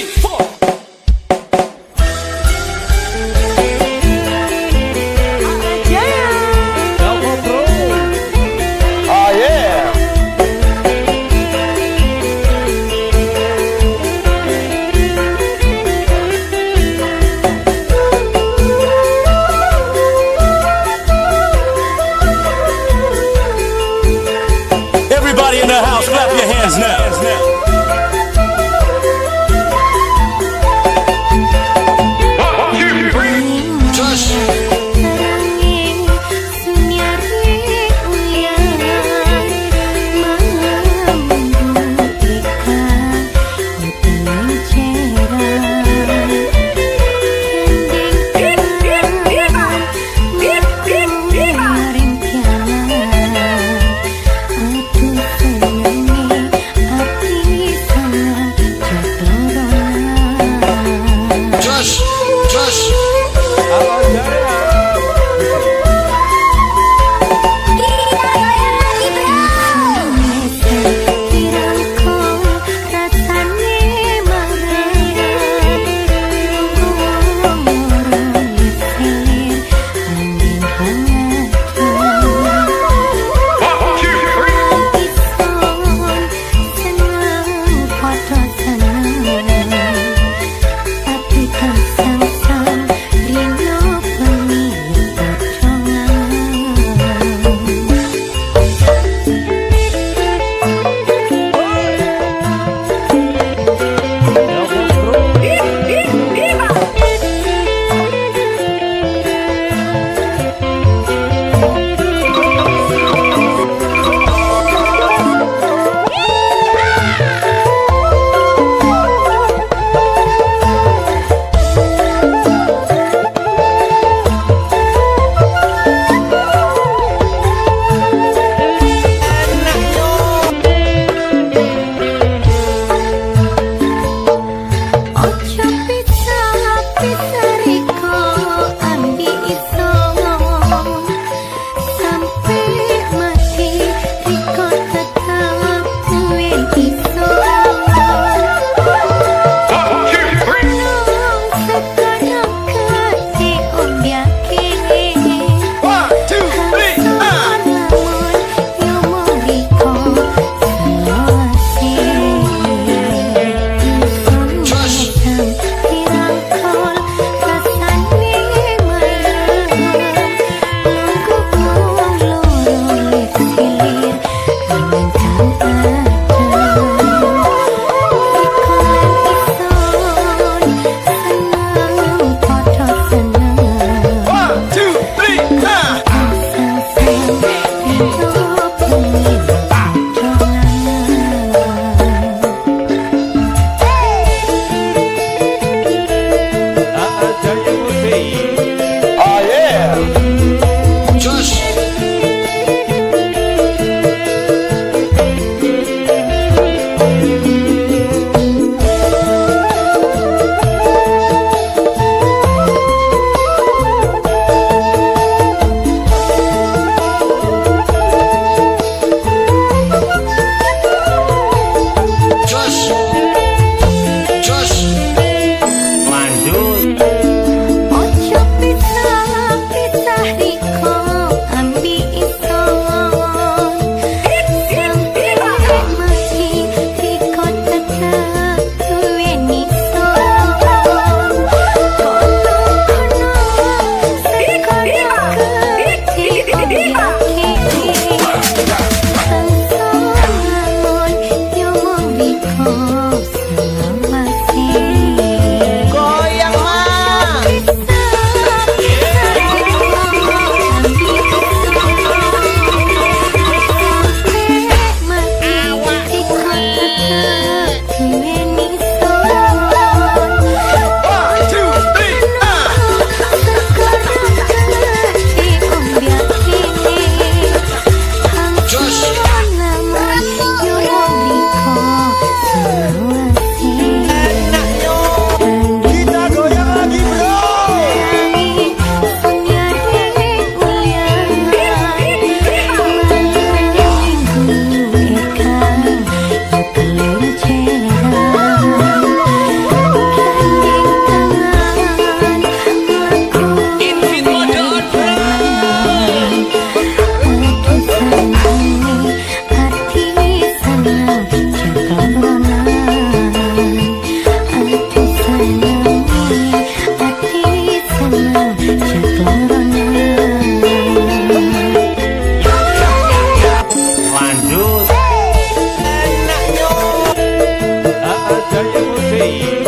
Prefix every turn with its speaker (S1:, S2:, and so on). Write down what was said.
S1: three, four. Hey.